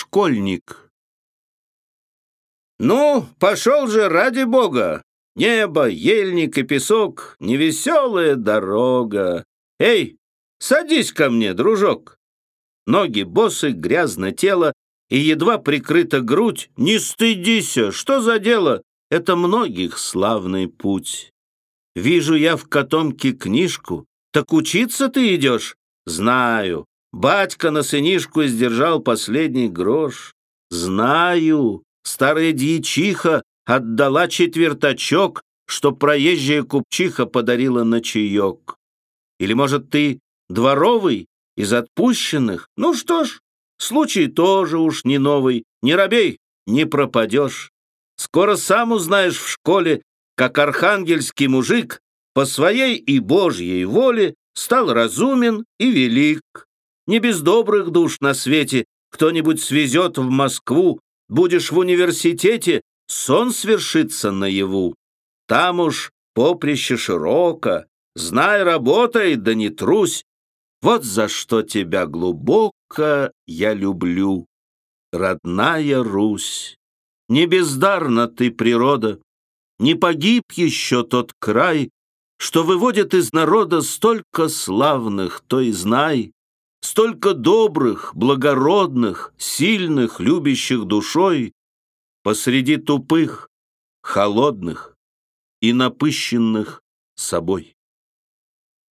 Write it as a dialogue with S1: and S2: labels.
S1: школьник.
S2: Ну, пошел же ради бога. Небо, ельник и песок, невеселая дорога. Эй, садись ко мне, дружок. Ноги босы, грязно тело, и едва прикрыта грудь. Не стыдися, что за дело? Это многих славный путь. Вижу я в котомке книжку. Так учиться ты идешь? Знаю. Батька на сынишку издержал последний грош. Знаю. Старая дьячиха отдала четвертачок, что проезжая купчиха подарила на чаек. Или, может, ты дворовый из отпущенных? Ну что ж, случай тоже уж не новый. Не робей, не пропадешь. Скоро сам узнаешь в школе, как архангельский мужик по своей и Божьей воле стал разумен и велик. Не без добрых душ на свете кто-нибудь свезет в Москву, будешь в университете, сон свершится наяву. Там уж поприще широко, знай, работай, да не трусь. Вот за что тебя глубоко я люблю, родная Русь. Не бездарна ты, природа, не погиб еще тот край, что выводит из народа столько славных, то и знай, столько добрых, благородных, сильных, любящих душой, посреди тупых, холодных и напыщенных собой.